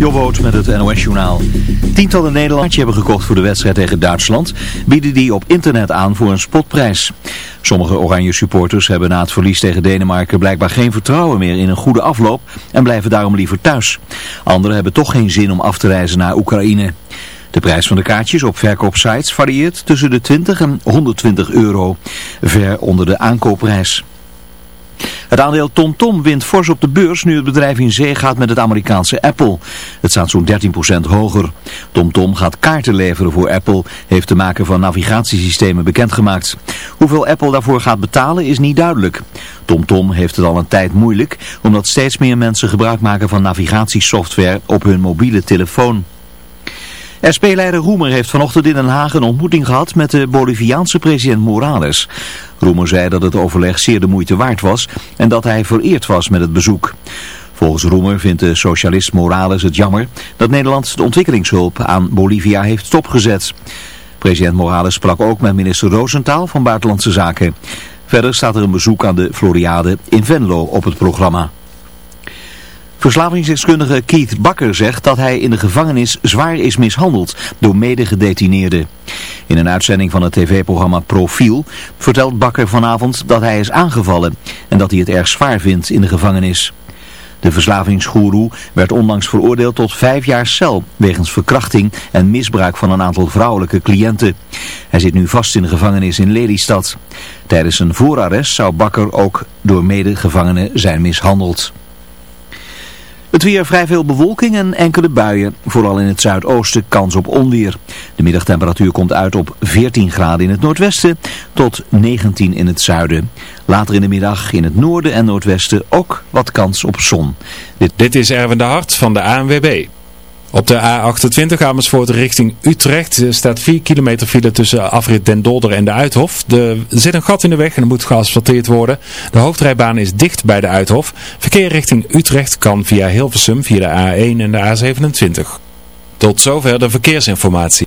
Jobboot met het NOS-journaal. Tientallen Nederlanders hebben gekocht voor de wedstrijd tegen Duitsland, bieden die op internet aan voor een spotprijs. Sommige oranje supporters hebben na het verlies tegen Denemarken blijkbaar geen vertrouwen meer in een goede afloop en blijven daarom liever thuis. Anderen hebben toch geen zin om af te reizen naar Oekraïne. De prijs van de kaartjes op verkoopsites varieert tussen de 20 en 120 euro, ver onder de aankoopprijs. Het aandeel TomTom Tom wint fors op de beurs nu het bedrijf in zee gaat met het Amerikaanse Apple. Het staat zo'n 13% hoger. TomTom Tom gaat kaarten leveren voor Apple, heeft de maker van navigatiesystemen bekendgemaakt. Hoeveel Apple daarvoor gaat betalen is niet duidelijk. TomTom Tom heeft het al een tijd moeilijk, omdat steeds meer mensen gebruik maken van navigatiesoftware op hun mobiele telefoon. SP-leider Roemer heeft vanochtend in Den Haag een ontmoeting gehad met de Boliviaanse president Morales. Roemer zei dat het overleg zeer de moeite waard was en dat hij vereerd was met het bezoek. Volgens Roemer vindt de socialist Morales het jammer dat Nederland de ontwikkelingshulp aan Bolivia heeft stopgezet. President Morales sprak ook met minister Roosentaal van Buitenlandse Zaken. Verder staat er een bezoek aan de Floriade in Venlo op het programma. Verslavingsdeskundige Keith Bakker zegt dat hij in de gevangenis zwaar is mishandeld door medegedetineerden. In een uitzending van het tv-programma Profiel vertelt Bakker vanavond dat hij is aangevallen en dat hij het erg zwaar vindt in de gevangenis. De verslavingsgoeroe werd onlangs veroordeeld tot vijf jaar cel wegens verkrachting en misbruik van een aantal vrouwelijke cliënten. Hij zit nu vast in de gevangenis in Lelystad. Tijdens een voorarrest zou Bakker ook door medegevangenen zijn mishandeld. Het weer vrij veel bewolking en enkele buien. Vooral in het zuidoosten kans op onweer. De middagtemperatuur komt uit op 14 graden in het noordwesten tot 19 in het zuiden. Later in de middag in het noorden en noordwesten ook wat kans op zon. Dit, Dit is Erwin de Hart van de ANWB. Op de A28 Amersfoort richting Utrecht staat 4 kilometer file tussen afrit Den Dolder en de Uithof. Er zit een gat in de weg en er moet geasfalteerd worden. De hoofdrijbaan is dicht bij de Uithof. Verkeer richting Utrecht kan via Hilversum, via de A1 en de A27. Tot zover de verkeersinformatie.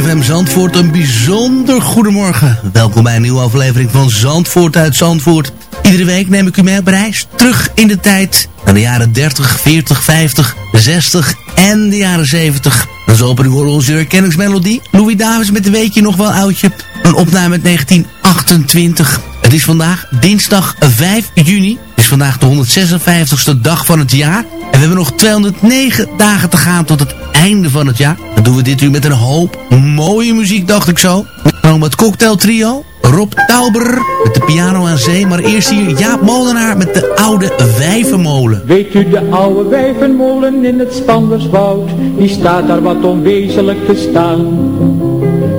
ZFM Zandvoort, een bijzonder goedemorgen. Welkom bij een nieuwe aflevering van Zandvoort uit Zandvoort. Iedere week neem ik u mee op reis terug in de tijd. Naar de jaren 30, 40, 50, 60 en de jaren 70. Dan zo u horen onze herkenningsmelodie. Louis Davis met een weekje nog wel oudje. Een opname uit 1928. Het is vandaag dinsdag 5 juni. Het is vandaag de 156ste dag van het jaar. En we hebben nog 209 dagen te gaan tot het einde van het jaar. Dan doen we dit uur met een hoop mooie muziek, dacht ik zo. Dan het cocktail trio. Rob Tauber met de piano aan zee. Maar eerst hier Jaap Molenaar met de oude wijvenmolen. Weet u de oude wijvenmolen in het Spanderswoud? Die staat daar wat onwezenlijk te staan.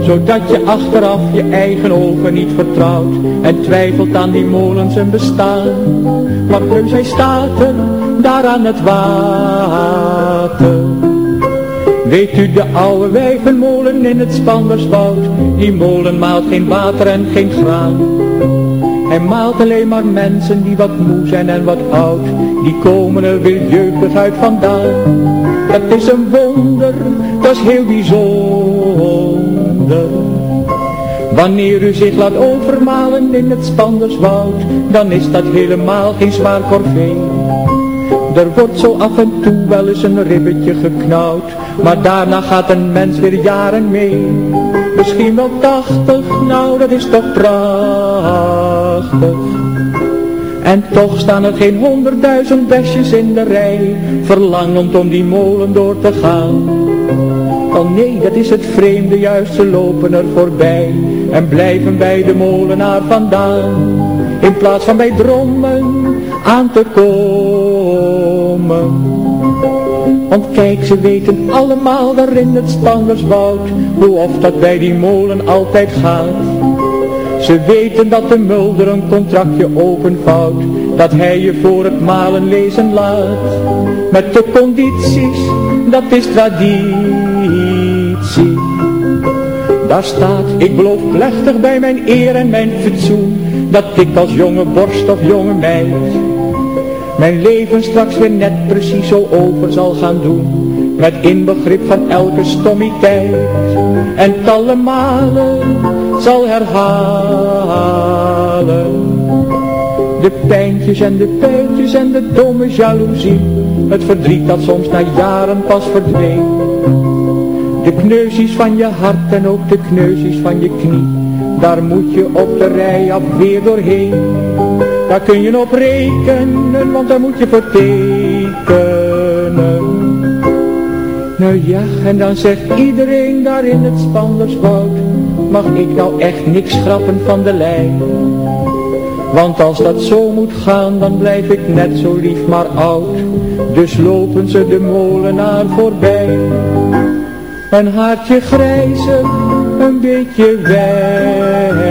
Zodat je achteraf je eigen ogen niet vertrouwt. En twijfelt aan die molen zijn bestaan. Maar heus hij staat daar aan het water. Weet u de oude wijvenmolen in het Spanderswoud? Die molen maalt geen water en geen graan. Hij maalt alleen maar mensen die wat moe zijn en wat oud. Die komen er weer jeugdig uit vandaan. Dat is een wonder, dat is heel bijzonder. Wanneer u zich laat overmalen in het Spanderswoud, dan is dat helemaal geen zwaar corvée. Er wordt zo af en toe wel eens een ribbetje geknauwd, maar daarna gaat een mens weer jaren mee. Misschien wel tachtig, nou dat is toch prachtig. En toch staan er geen honderdduizend besjes in de rij, verlangend om die molen door te gaan. Oh nee, dat is het vreemde, juist ze lopen er voorbij en blijven bij de molenaar vandaan. In plaats van bij drommen aan te komen. Want kijk, ze weten allemaal daar in het Spanderswoud, hoe of dat bij die molen altijd gaat. Ze weten dat de mulder een contractje openvouwt, dat hij je voor het malen lezen laat. Met de condities, dat is traditie. Daar staat, ik beloof plechtig bij mijn eer en mijn fatsoen, dat ik als jonge borst of jonge meid, mijn leven straks weer net precies zo over zal gaan doen. Met inbegrip van elke stommiteit en talle malen zal herhalen. De pijntjes en de pijltjes en de domme jaloezie, het verdriet dat soms na jaren pas verdween. De kneusjes van je hart en ook de kneusjes van je knie, daar moet je op de rij af weer doorheen. Daar kun je op rekenen, want daar moet je voor tekenen. Nou ja, en dan zegt iedereen daar in het Spanderswoud, mag ik nou echt niks schrappen van de lijn. Want als dat zo moet gaan, dan blijf ik net zo lief maar oud. Dus lopen ze de molenaar voorbij. Een haartje grijze, een beetje wijze.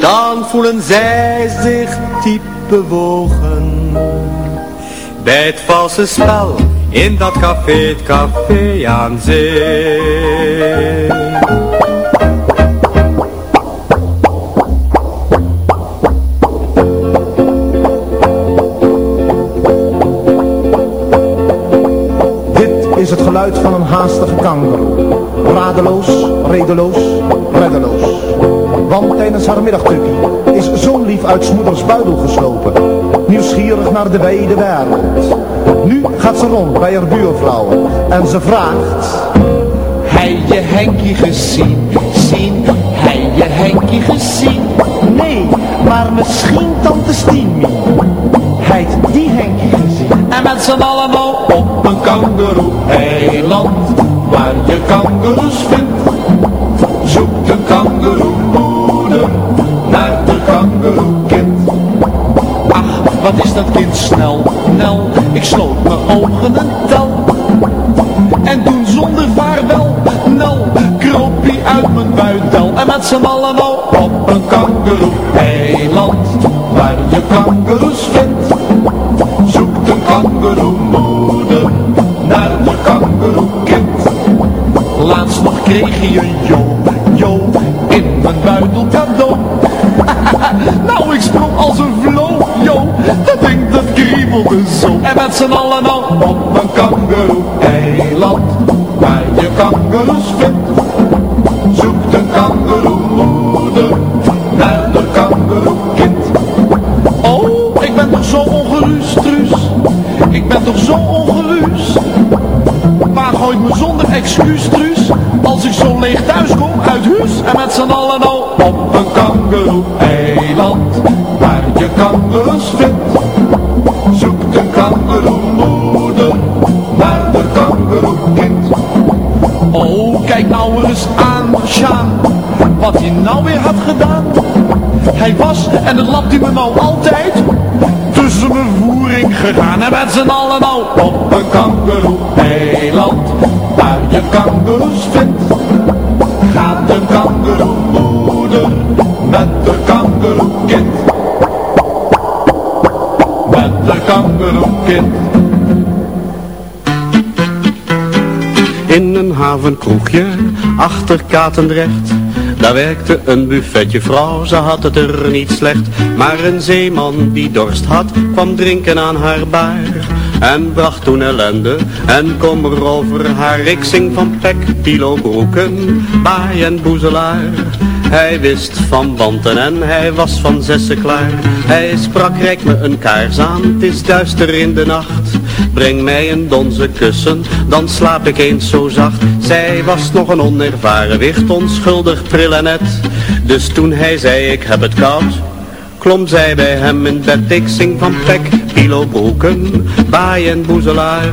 dan voelen zij zich diep bewogen. Bij het valse spel in dat café, het café aan zee. Dit is het geluid van een haastige kanker. Radeloos, redeloos, reddeloos. Want tijdens haar middagtukkie is zo'n lief uit smoeders buidel geslopen. Nieuwsgierig naar de wijde wereld. Nu gaat ze rond bij haar buurvrouwen en ze vraagt... Hij je Henkie gezien, zien, hij je Henkie gezien? Nee, maar misschien tante Stiemie. Hij die Henkie gezien. En met z'n allemaal op een kangeroe-eiland, waar je kangeroes vindt. wat is dat kind snel, nel. Ik sloot mijn ogen en tel. En toen zonder vaarwel, nel, kroop hij uit mijn buitel En met z'n allen op een kangeroe-eiland, waar je kangeroes vindt. Zoek de kangeroe-moeder naar een kangeroe-kind. Laatst nog kreeg hij een jong En met z'n allen al op een kangeroe-eiland, waar je kangeroes vindt. Zoekt een kangeroemoeder naar de kangeroekind. Oh, ik ben toch zo ongerust, Truus. Ik ben toch zo ongerust. Maar gooit me zonder excuus, Truus. Als ik zo leeg thuis kom uit huis. En met z'n allen Hij was, en dat lapt hij me nou altijd, tussen mijn voering gegaan. En met z'n allen al op een kangeroe-eiland, waar je kangeroes vindt. Gaat een kangeroemoeder met de kangeroekind. Met de kangeroekind. In een havenkroegje achter Katendrecht Daar werkte een buffetje vrouw, ze had het er niet slecht Maar een zeeman die dorst had, kwam drinken aan haar baar En bracht toen ellende en kommer over haar Ik zing van pek, pilo, broeken, baai en boezelaar hij wist van wanten en hij was van zessen klaar. Hij sprak, rijk me een kaars aan, het is duister in de nacht. Breng mij een donze kussen, dan slaap ik eens zo zacht. Zij was nog een onervaren wicht, onschuldig pril en net. Dus toen hij zei ik heb het koud, klom zij bij hem in bed. Ik zing van pek, pilo, broeken, baai en boezelaar.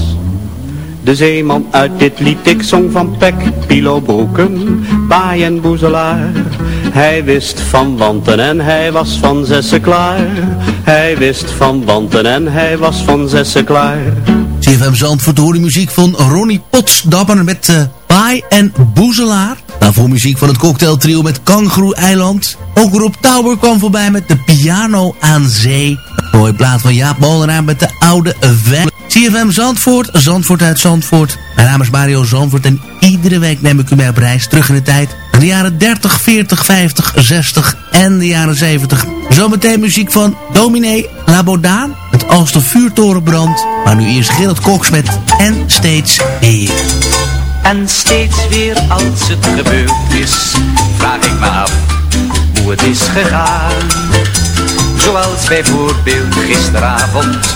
De zeeman uit dit lied, ik zong van pek, pilo, broeken, en boezelaar. Hij wist van wanten en hij was van zessen klaar. Hij wist van wanten en hij was van zessen klaar. CFM Zandvoort hoor de muziek van Ronnie Potsdammer met uh, Baai en Boezelaar. Daarvoor muziek van het cocktailtrio met Kangaroo Eiland. Ook Rob Tower kwam voorbij met de piano aan zee. Een mooie plaat van Jaap Molenaar met de oude weg. CFM Zandvoort, Zandvoort uit Zandvoort. Mijn naam is Mario Zandvoort en iedere week neem ik u mee op reis terug in de tijd. De jaren 30, 40, 50, 60 en de jaren 70. Zometeen muziek van Dominee Labodaan met Als de vuurtoren brandt. Maar nu eerst Gerard Cox met En Steeds Weer. En steeds weer als het gebeurd is, vraag ik me af hoe het is gegaan. Zoals bijvoorbeeld gisteravond,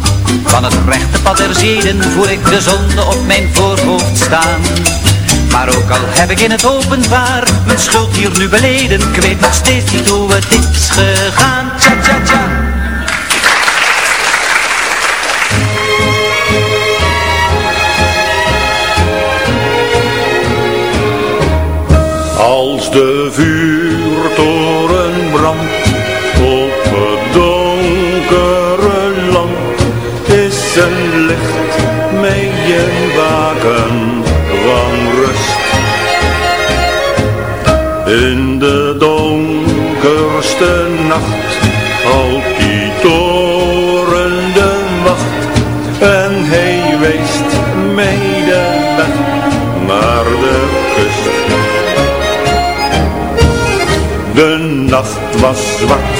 van het rechte pad der zeden voel ik de zonde op mijn voorhoofd staan. Maar ook al heb ik in het openbaar mijn schuld hier nu beleden, ik weet nog steeds niet hoe het is gegaan. Tja, tja, tja. Als de vuurtoren brandt licht mee een waken van rust. In de donkerste nacht houdt die toren de wacht en hij wijst mij de weg naar de kust. De nacht was zwart,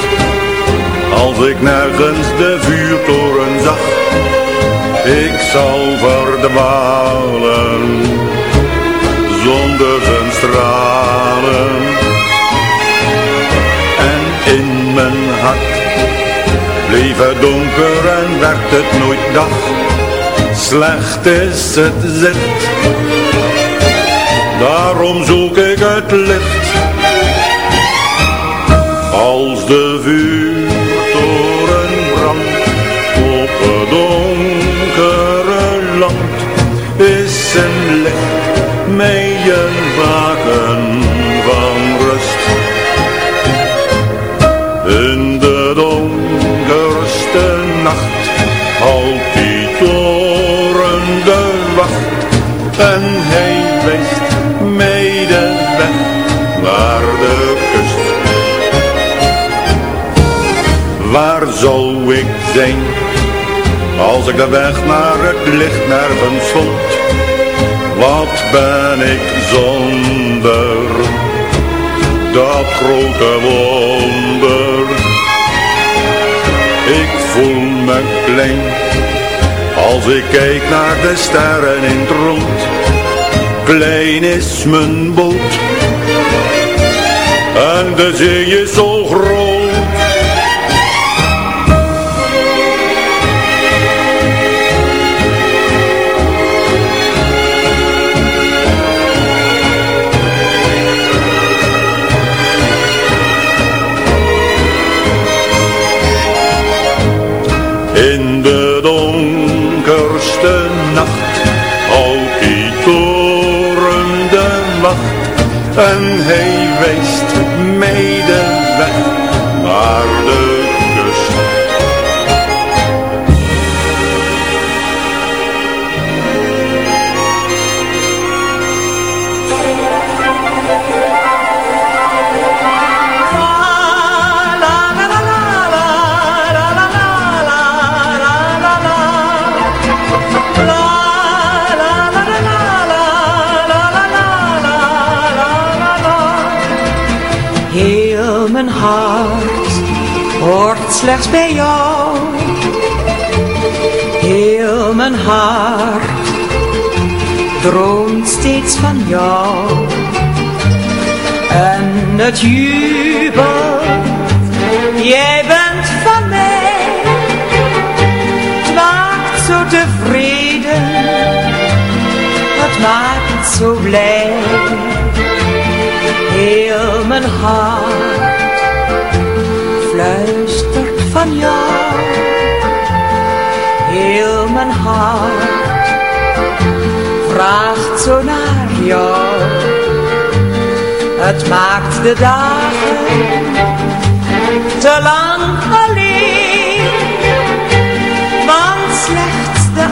als ik nergens de vuurtoren zag. Ik zal verdwalen, zonder zijn stralen. En in mijn hart bleef het donker en werd het nooit dag. Slecht is het zit, daarom zoek ik het licht. Als de vuurtoren brandt op het donkere een licht een waken van rust. In de donkerste nacht houdt die toren de wacht en hij wijst mij de weg naar de kust. Waar zou ik zijn als ik de weg naar het licht nergens vond? Wat ben ik zonder dat grote wonder? Ik voel me klein als ik kijk naar de sterren in het rond. Klein is mijn boot en de zee is zo groot. En hij wijst mij de weg naar de hoort slechts bij jou. Heel mijn hart droomt steeds van jou. En het jubelt, jij bent van mij. Het maakt zo tevreden, het maakt zo blij heel mijn hart fluistert van jou. Heel mijn hart vraagt zo naar jou. Het maakt de dagen te lang alleen. Want slechts de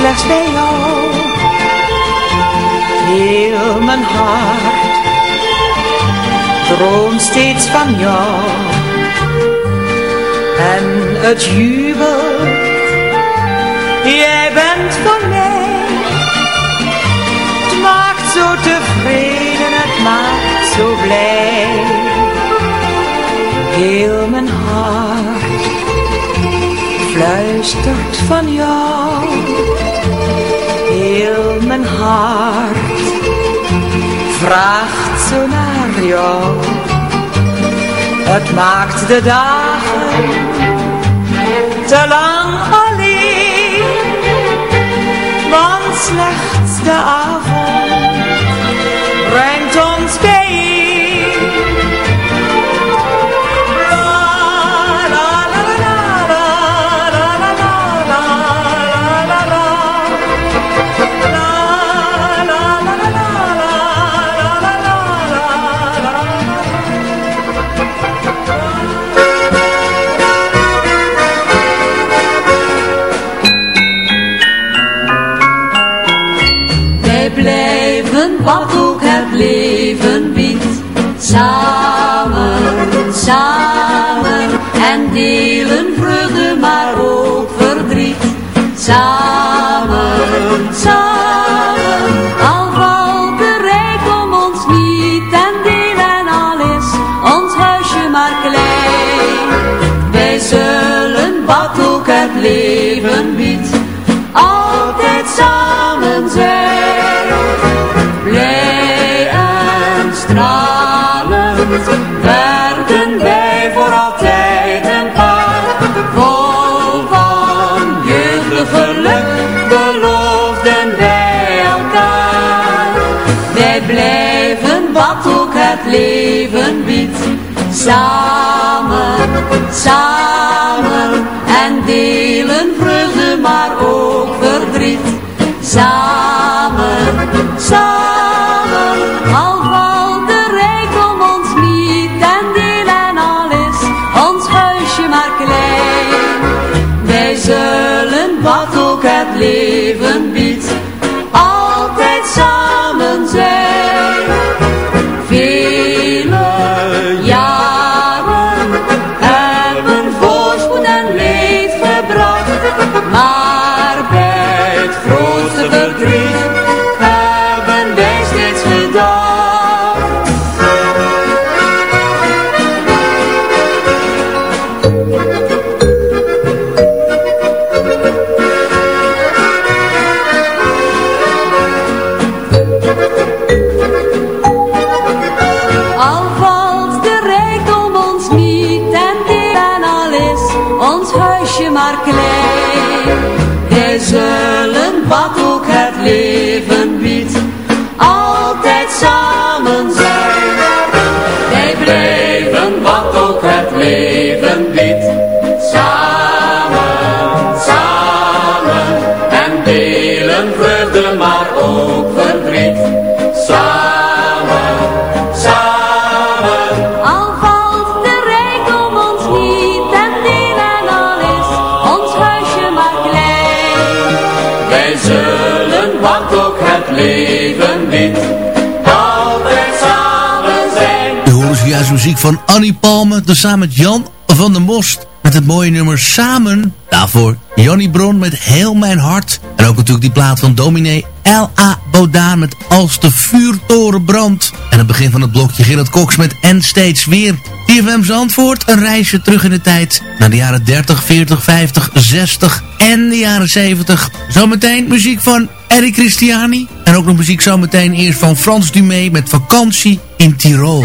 slechts bij jou. Heel mijn hart droomt steeds van jou. En het jubelt, jij bent van mij. Het maakt zo tevreden, het maakt zo blij. Heel mijn hart fluistert van jou. Heel mijn hart vraagt zo naar jou. Het maakt de dagen te lang alleen. Want slechts de avond brengt ons leven biedt, altijd samen zijn. Blij en stralend werden wij voor altijd een paar. Vol van jeugdig geluk beloofden wij elkaar. Wij blijven wat ook het leven biedt. Samen, samen en delen vreugde maar ook verdriet. Samen, samen, al valt de rijkdom ons niet en deel en al is ons huisje maar klein. Wij zullen wat ook het leven muziek van Annie Palme, dus samen met Jan van der Most. Met het mooie nummer Samen. Daarvoor Jannie Bron met Heel Mijn Hart. En ook natuurlijk die plaat van dominee L.A. Bodaan met Als de vuurtoren brandt. En het begin van het blokje Gerard Cox met En Steeds Weer. TFM Zandvoort, een reisje terug in de tijd. Naar de jaren 30, 40, 50, 60 en de jaren 70. Zometeen muziek van Eric Christiani. En ook nog muziek zometeen eerst van Frans Dumé met Vakantie in Tirol.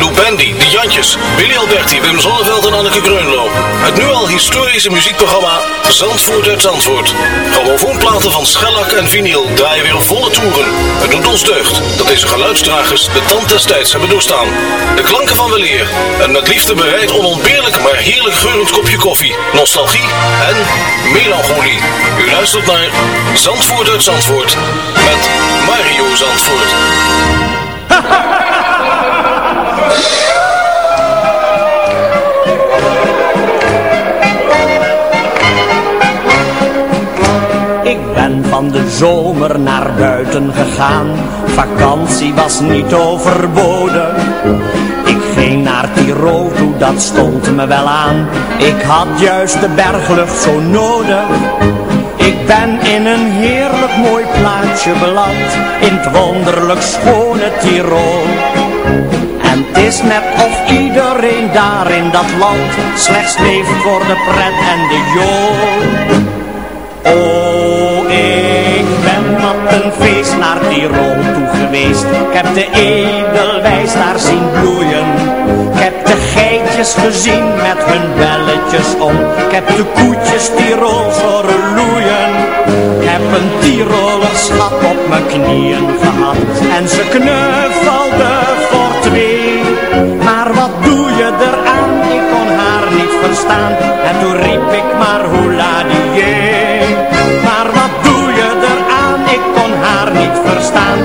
Lou Bendy, De Jantjes, Willy Alberti, Wim Zonneveld en Anneke Greunlo. Het nu al historische muziekprogramma Zandvoort uit Zandvoort. Grammofoonplaten van schellak en vinyl draaien weer volle toeren. Het doet ons deugd dat deze geluidsdragers de tand des tijds hebben doorstaan. De klanken van weleer en met liefde bereid onontbeerlijk maar heerlijk geurend kopje koffie, nostalgie en melancholie. U luistert naar Zandvoort uit Zandvoort met Mario Zandvoort. Ik ben van de zomer naar buiten gegaan, vakantie was niet overboden. Ik ging naar Tirol toe, dat stond me wel aan, ik had juist de berglucht zo nodig. Ik ben in een heerlijk mooi plaatsje beland, in het wonderlijk schone Tirol. En het is net of iedereen daar in dat land slechts leeft voor de pret en de jool. Oh, ik ben op een feest naar Tirol toe geweest. Ik heb de edelwijs daar zien bloeien. Ik heb de geitjes gezien met hun belletjes om. Ik heb de koetjes Tirols horen loeien. Heb een Tiroler schat op mijn knieën gehad. En ze knuffelde voor twee. Maar wat doe je eraan? Ik kon haar niet verstaan. En toen riep ik maar hoela die Maar wat doe je eraan? Ik kon haar niet verstaan.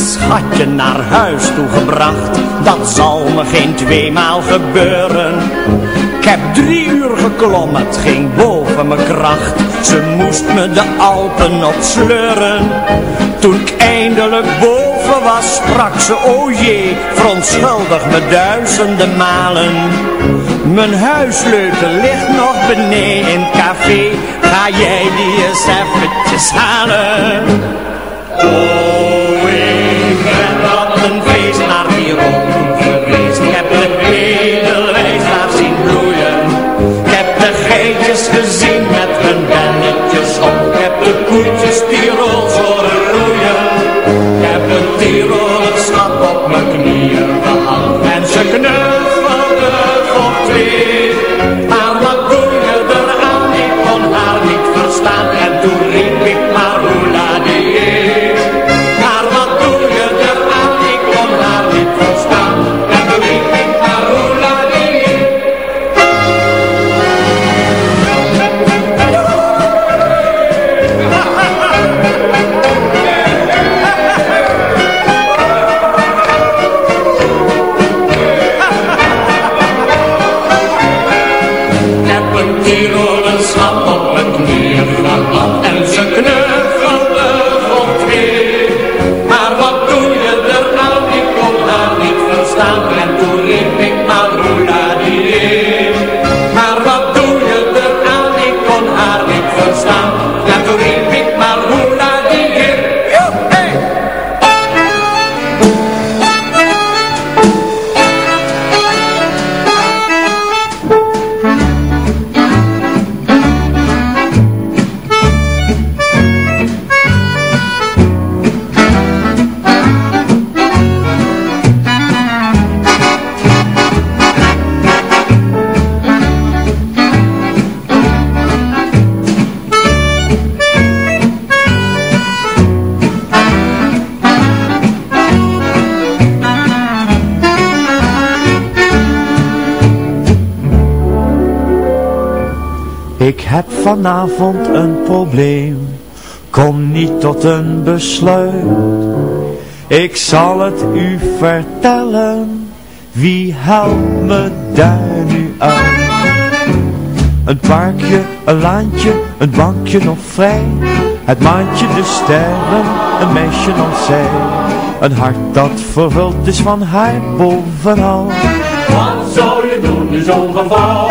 Schatje naar huis toe gebracht. Dat zal me geen tweemaal gebeuren. Ik heb drie uur geklommen, het ging boven mijn kracht. Ze moest me de Alpen opsleuren Toen ik eindelijk boven was, sprak ze O jee, verontschuldig me duizenden malen. Mijn huissleutel ligt nog beneden in het café. Ga jij die eens eventjes halen feest naar Tirol toe geweest. Ik heb de edelwijs daar zien bloeien. Ik heb de geitjes gezien met hun belletjes op. Ik heb de koetjes Tirols horen roeien. Ik heb een Tiroler heb vanavond een probleem, kom niet tot een besluit. Ik zal het u vertellen, wie helpt me daar nu uit? een parkje, een laantje, een bankje nog vrij. Het maantje, de sterren, een meisje als zij. Een hart dat vervuld is van haar bovenal. Wat zou je doen in zo'n geval?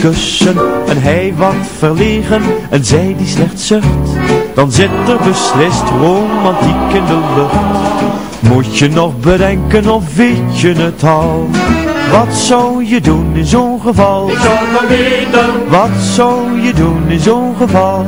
kussen En hij wat verlegen en zij die slechts zucht Dan zit er beslist romantiek in de lucht Moet je nog bedenken of weet je het al wat zou je doen in zo'n geval? Ik zou het maar weten. Wat zou je doen in zo'n geval?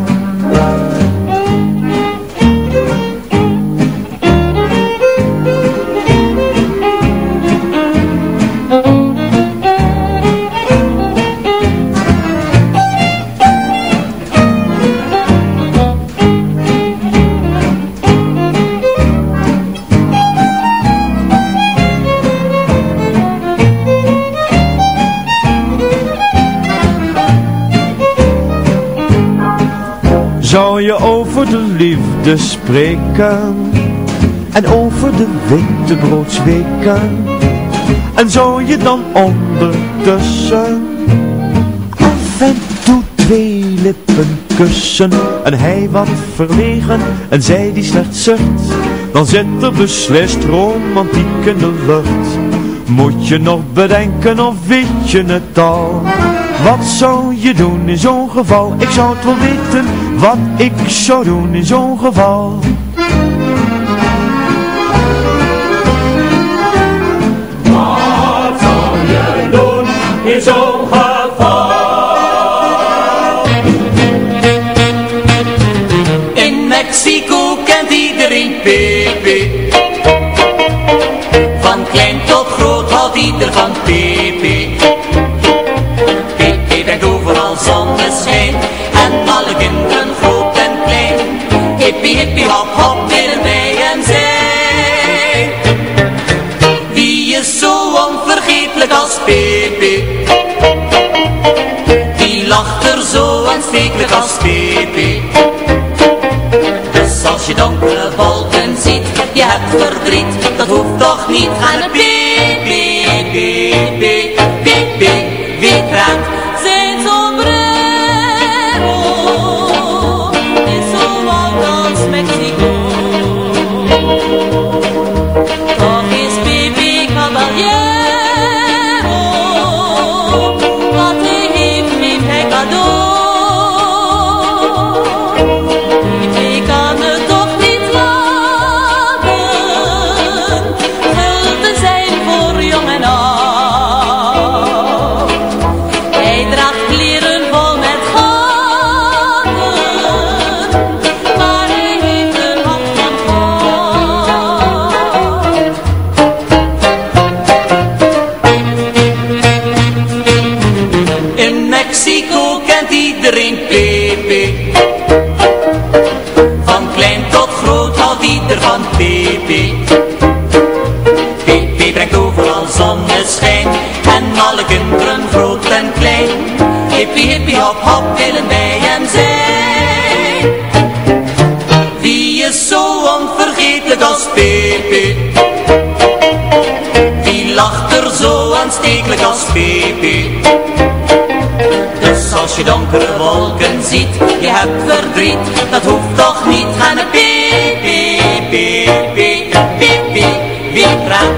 De liefde spreken En over de witte broodsweken En zou je dan ondertussen Af en toe twee lippen kussen En hij wat verlegen en zij die slechts zucht Dan zit er beslist romantiek in de lucht. Moet je nog bedenken of weet je het al? Wat zou je doen in zo'n geval? Ik zou het wel weten wat ik zou doen in zo'n geval. Wat zou je doen in zo'n geval? In Mexico kent iedereen Pepe. Van klein tot groot houdt ieder van Pepe. Je donkere wolken ziet, je hebt verdriet, dat hoeft toch niet aan een baby, aanstekelijk als Pepe? Dus als je donkere wolken ziet, je hebt verdriet, dat hoeft toch niet aan een pipi, pipi, pipi, wie praat? aanstekelijk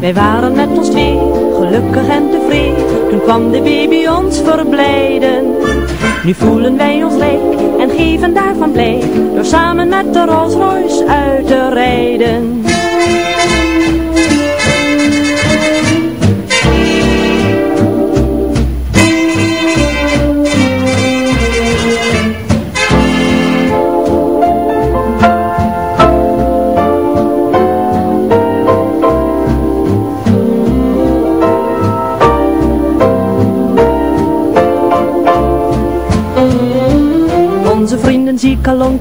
Wij waren met ons twee, gelukkig en tevreden. Toen kwam de baby ons verblijden. Nu voelen wij ons rijk en geven daarvan blij. Door samen met de Rolls Royce uit te rijden.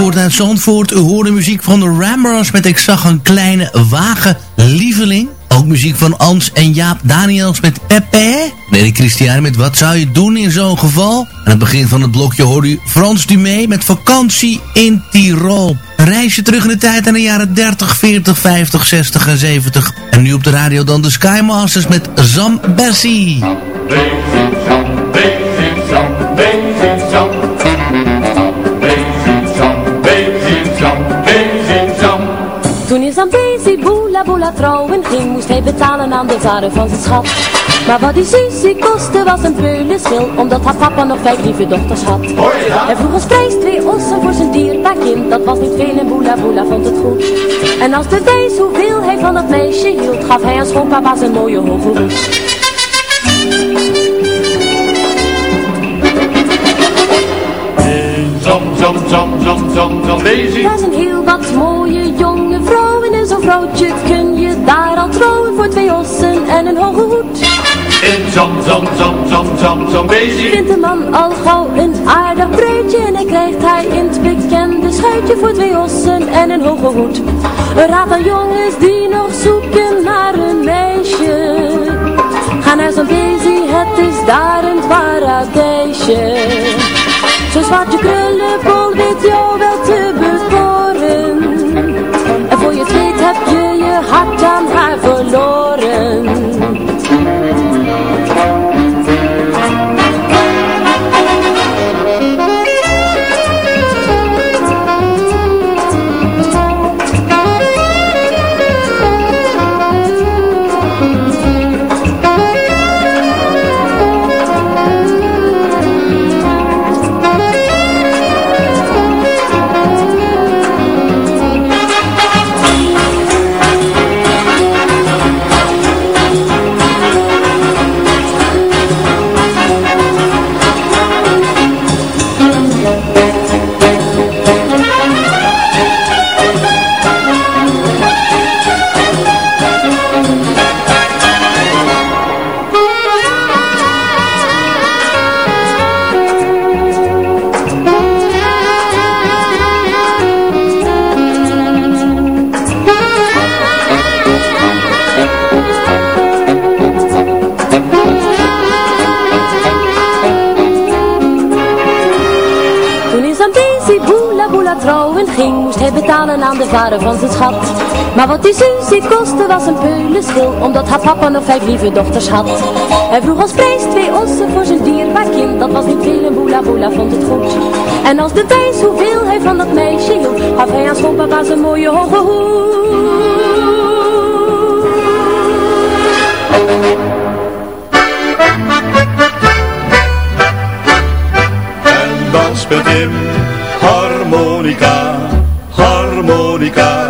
Zandvoort uit Zandvoort. U hoorde muziek van de Ramblers met Ik zag een kleine wagen lieveling. Ook muziek van Ans en Jaap Daniels met Pepe. Nelly Christiane met Wat zou je doen in zo'n geval? Aan het begin van het blokje hoorde u Frans Dumé met Vakantie in Tirol. Een reisje terug in de tijd aan de jaren 30, 40, 50, 60 en 70. En nu op de radio dan de Skymasters met Zam. Toen boela trouwen ging, moest hij betalen aan de vader van zijn schat. Maar wat die Susie kostte was een peulenschil, omdat haar papa nog vijf lieve dochters had. Hij vroeg als prijs twee ossen voor zijn dierbaar kind, dat was niet veel en boela boela vond het goed. En als bewijs hoeveel hij van dat meisje hield, gaf hij aan schoonpapa zijn mooie hoge hoed. Zam, zam, zam, zam, zam, zam, bezig. Daar zijn heel wat mooie jonge vrouwen en zo'n vrouwtje In zam, zam, zam, zam, zam, zam, bezig. Vindt de man al gauw een aardig bruidje en dan krijgt hij in het bekende schuitje voor twee ossen en een hoge hoed. Een raad aan jongens die nog zoeken naar een meisje. Ga naar zo'n busy, het is daar een paradijsje. Zo'n zwartje krullenbol weet jou wel te die Suzie kostte was een peulenschil, omdat haar papa nog vijf lieve dochters had. Hij vroeg als prijs twee ossen voor zijn dierbaar kind, dat was niet veel en boela boela vond het goed. En als de wijs hoeveel hij van dat meisje hield, gaf hij aan schoonpapa zijn mooie hoge hoed. En dan speelt harmonica, harmonica, harmonica.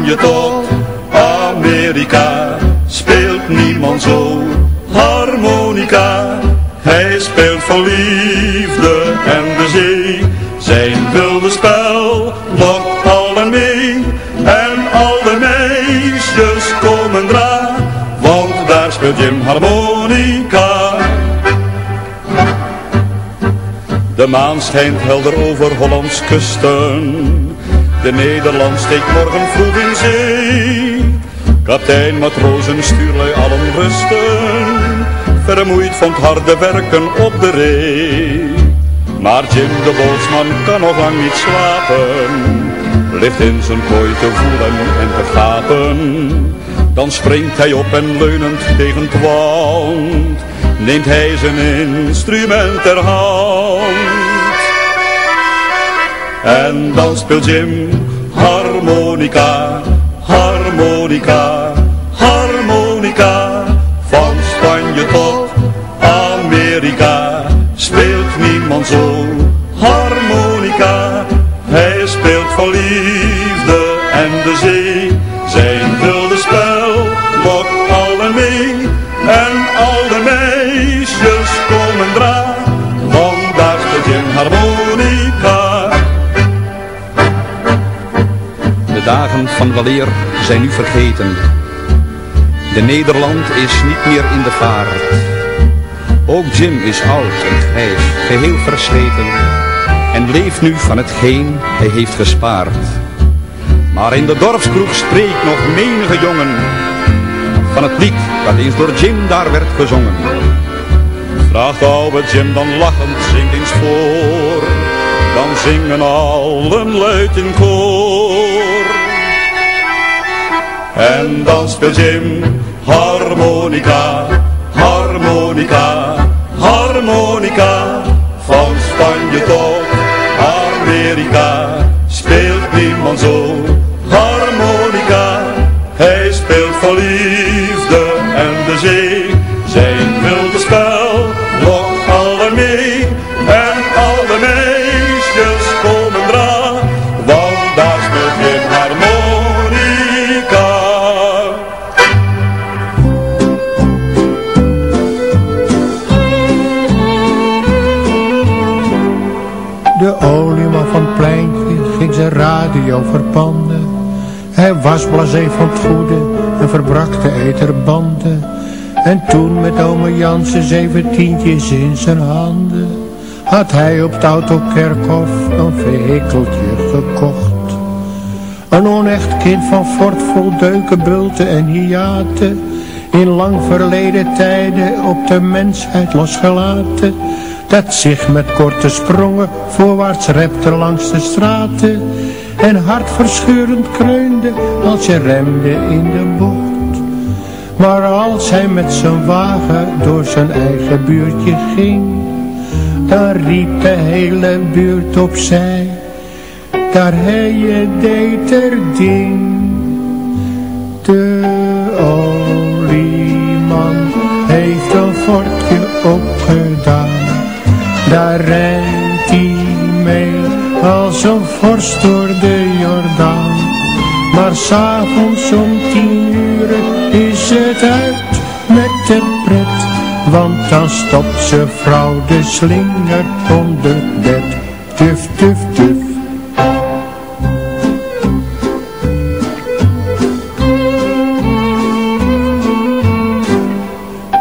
Van Spanje tot Amerika speelt niemand zo harmonica. Hij speelt voor liefde en de zee. Zijn wilde spel lokt allen mee. En al de meisjes komen dra, want daar speelt Jim harmonica. De maan schijnt helder over Hollands kusten. De Nederland steekt morgen vroeg in zee. Kaptein, matrozen, stuurlui allen rusten. Vermoeid van het harde werken op de ree. Maar Jim de bootsman kan nog lang niet slapen. Ligt in zijn kooi te voelen en te gapen. Dan springt hij op en leunend tegen het wand. Neemt hij zijn instrument ter hand. En dan speelt Jim harmonica, harmonica, harmonica. Van Spanje tot Amerika speelt niemand zo harmonica. Hij speelt van liefde en de zee. Van weleer zijn nu vergeten. De Nederland is niet meer in de vaart. Ook Jim is oud en grijs, geheel versleten. En leeft nu van hetgeen hij heeft gespaard. Maar in de dorpskroeg spreekt nog menige jongen. Van het lied dat eens door Jim daar werd gezongen. Vraagt oude Jim dan lachend, zingt eens voor. Dan zingen allen luid in koor. En dan speelt Jim harmonica, harmonica, harmonica. Van Spanje tot Amerika speelt niemand zo harmonica. Hij speelt voor liefde en de zee. Hij was blasé van het goede en verbrak de eterbanden. En toen met ome Jan zijn zeventientjes in zijn handen, had hij op het autokerkhof een vehikeltje gekocht. Een onecht kind van fort vol bulten en hiaten, in lang verleden tijden op de mensheid losgelaten, dat zich met korte sprongen voorwaarts repte langs de straten, en hartverscheurend kreunde als je remde in de bocht. Maar als hij met zijn wagen door zijn eigen buurtje ging, dan riep de hele buurt opzij, daar hij je deed er ding. Vorst door de Jordaan. Maar s'avonds om tien uur is het uit met de pret. Want dan stopt ze vrouw de slinger onder bed. Tuf, tuf, tuf.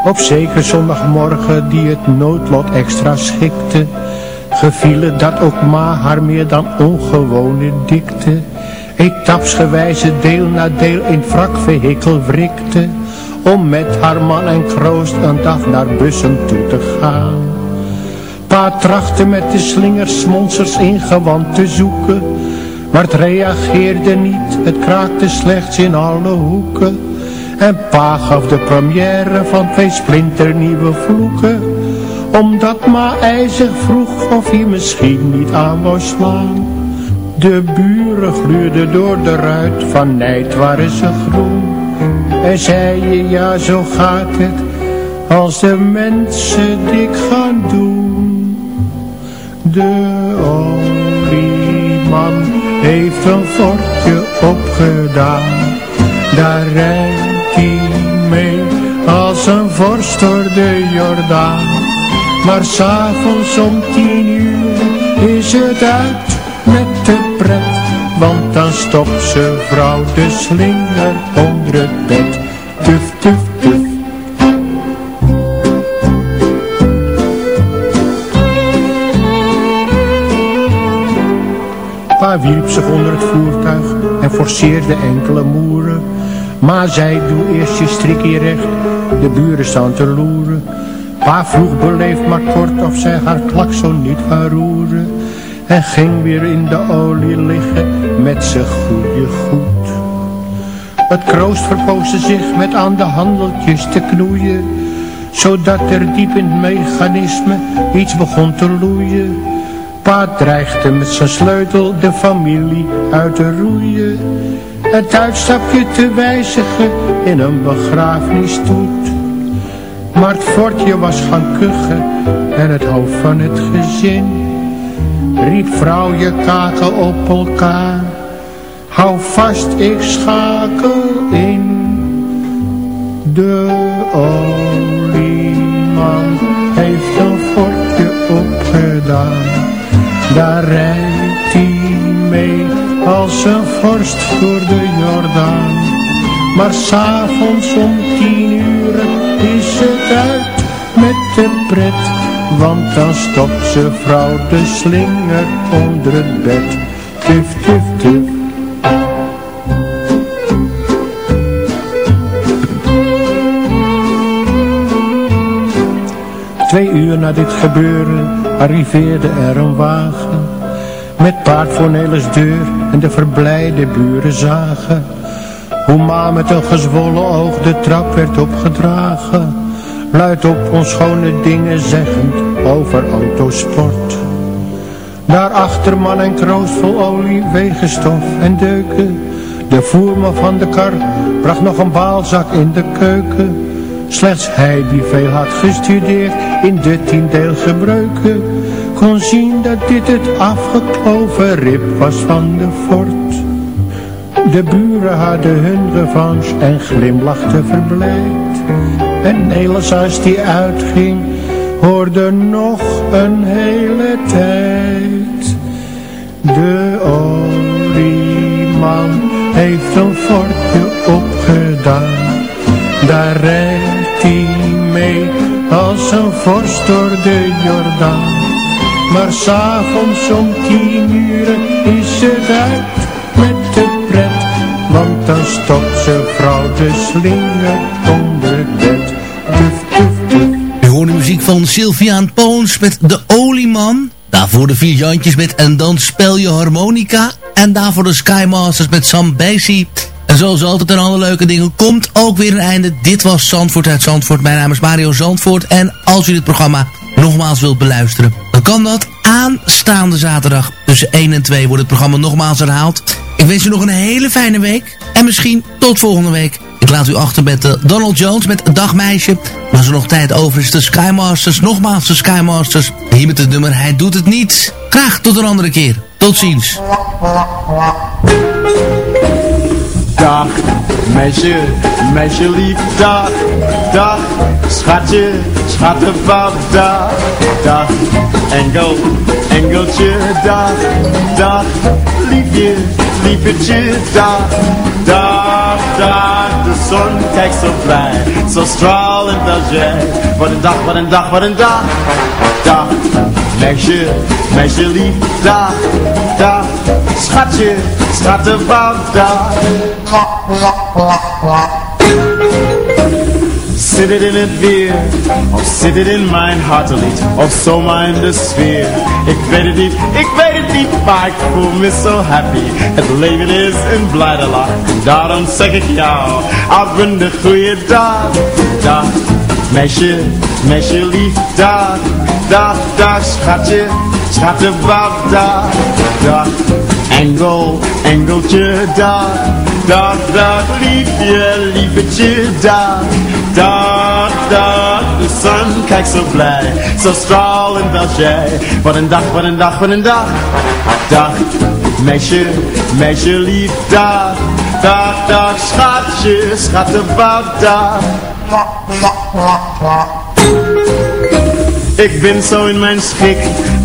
Op zeker zondagmorgen die het noodlot extra schikte, geviel het dat ook ma haar meer dan ongewone dikte etapsgewijze deel na deel in wrakvehikel wrikte, om met haar man en kroost een dag naar Bussen toe te gaan. Pa trachtte met de slingers monsters in gewand te zoeken. Maar reageerde niet, het kraakte slechts in alle hoeken. En pa gaf de première van twee splinternieuwe vloeken. Omdat ma zich vroeg of hij misschien niet aan wou slaan. De buren gluurden door de ruit, van nijd waren ze groen. En zei je, ja zo gaat het, als de mensen dik gaan doen. De olieman heeft een fortje opgedaan, daar rijdt hij mee als een vorst door de Jordaan. Maar s'avonds om tien uur is het uit met de pret, want dan stopt ze vrouw de slinger onder het bed. Tuf, tuf, tuf. Pa wierp zich onder het voertuig en forceerde enkele moeren. Maar zei, doe eerst je strikje recht, de buren staan te loeren. Pa vroeg beleefd maar kort of zij haar klakson niet wou roeren. En ging weer in de olie liggen met z'n goede goed. Het kroost verpoosde zich met aan de handeltjes te knoeien. Zodat er diep in het mechanisme iets begon te loeien. Pa dreigde met zijn sleutel de familie uit te roeien. Het uitstapje te wijzigen in een begrafenisstoet. Maar het fortje was gaan kuchen en het hoofd van het gezin riep vrouw je kaken op elkaar. Hou vast, ik schakel in. De olieman heeft een fortje opgedaan. Daar rijdt hij mee als een vorst door de Jordaan. Maar s'avonds om tien is het uit met de pret want dan stopt ze vrouw de slinger onder het bed. Tuf, tuf, tuf. Twee uur na dit gebeuren arriveerde er een wagen Met paard voor Nelis deur en de verblijde buren zagen Hoe ma met een gezwollen oog de trap werd opgedragen luid op onschone dingen zeggend over autosport. Daarachter man en kroos vol olie, wegenstof en deuken. De voerman van de kar bracht nog een baalzak in de keuken. Slechts hij die veel had gestudeerd in de tiendeel gebreuken. Kon zien dat dit het afgekloven rib was van de fort. De buren hadden hun revanche en glimlachten verblijd. En Nelis als die uitging, hoorde nog een hele tijd. De olieman heeft een fortje opgedaan. Daar rijdt hij mee als een vorst door de Jordaan. Maar s'avonds om tien uur is het uit met de. Want dan stopt ze vrouw de slinger onder bed. U hoort de muziek van Sylviaan Poons met De Olieman. Daarvoor de vier Jantjes met En dan spel je harmonica. En daarvoor de Skymasters met Sam Basie. En zoals altijd aan alle leuke dingen komt ook weer een einde. Dit was Zandvoort uit Zandvoort. Mijn naam is Mario Zandvoort. En als u dit programma nogmaals wilt beluisteren, dan kan dat aanstaande zaterdag. Tussen 1 en 2 wordt het programma nogmaals herhaald. Ik wens u nog een hele fijne week. En misschien tot volgende week. Ik laat u achter met uh, Donald Jones met Dagmeisje. Maar er nog tijd over is, de Skymasters. Nogmaals de Skymasters. Hier met het nummer Hij doet het niet. Graag tot een andere keer. Tot ziens. Dag, meisje, meisje lief, dag, dag, schatje, schattenpap, dag, dag, engel, engeltje, dag, dag, liefje, liefetje, dag, dag, dag, de zon kijkt zo blij, zo stralend als jij, wat een dag, wat een dag, wat een dag, dag, meisje, meisje lief, dag, dag, schatje, schattenpap, dag. Zit het in het weer, of zit het in mijn hartelied, of zomaar in de sfeer. Ik weet het niet, ik weet het niet, maar ik voel me zo happy. Het leven is een blijde lach, daarom zeg ik jou, de goede dag. Dag, meisje, meisje lief, dag, dag, dag, schatje, schattenbab, dag, dag. Engel, engeltje, dag, dag, dag, liefje, liefetje, dag, dag, dag. De zon kijkt zo blij, zo stralend als jij. Wat een dag, wat een dag, wat een dag. Dag, meisje, meisje lief, dag, dag, dag, schatje, schattenbab, dag. Ik ben zo in mijn schik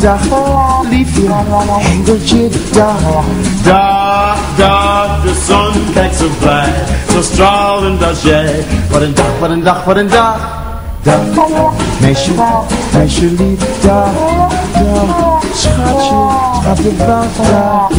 dag, liefje, engeltje, dag, dag, dag, de zon kijkt zo blij, zo stralend als jij. Wat een dag, wat een dag, wat een dag. Dag, meisje, meisje lief, dag, dag, schatje, schatje, dag, dag.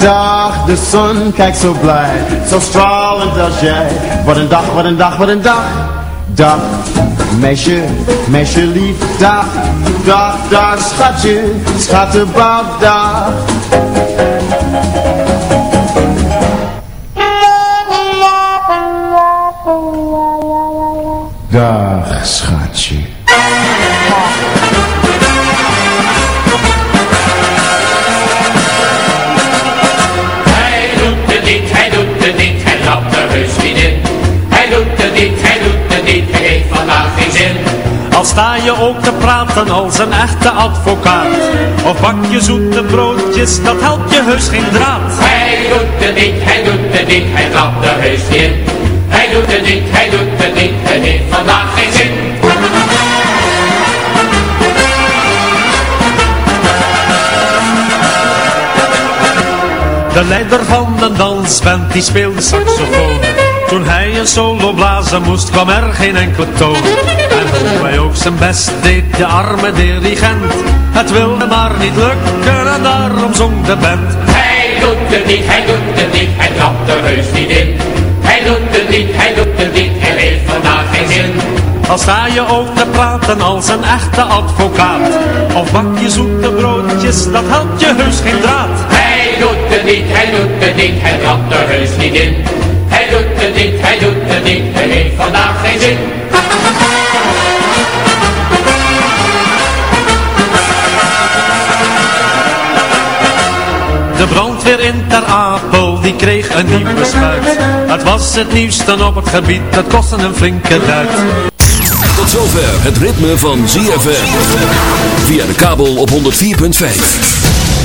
Dag, de zon kijkt zo blij, zo stralend als jij. Wat een dag, wat een dag, wat een dag. Dag, meisje, meisje lief, dag, dag, dag, schatje, schattenbab, dag. Dag, praten als een echte advocaat Of bak je zoete broodjes, dat helpt je heus geen draad Hij doet het niet, hij doet het niet, hij trapt er heus niet in. Hij doet het niet, hij doet het niet, hij heeft vandaag geen zin. De leider van de dansband die speelde saxofoon Toen hij een solo blazen moest kwam er geen enkele toon En hoe hij ook zijn best deed, de arme dirigent Het wilde maar niet lukken en daarom zong de band Hij doet het niet, hij doet het niet, hij trapt er heus niet in. Hij doet het niet, hij doet het niet, hij heeft vandaag geen zin. Al sta je ook te praten als een echte advocaat Of bak je zoete broodjes, dat helpt je heus geen draad Hij doet het niet, hij doet het niet, hij trapt er heus niet in. Hij doet het niet, hij doet het niet, hij heeft vandaag geen zin. De brandweer in Ter Apel, die kreeg een nieuw besluit. Het was het nieuwste op het gebied, dat kostte een flinke duit. Tot zover het ritme van ZFM. Via de kabel op 104.5.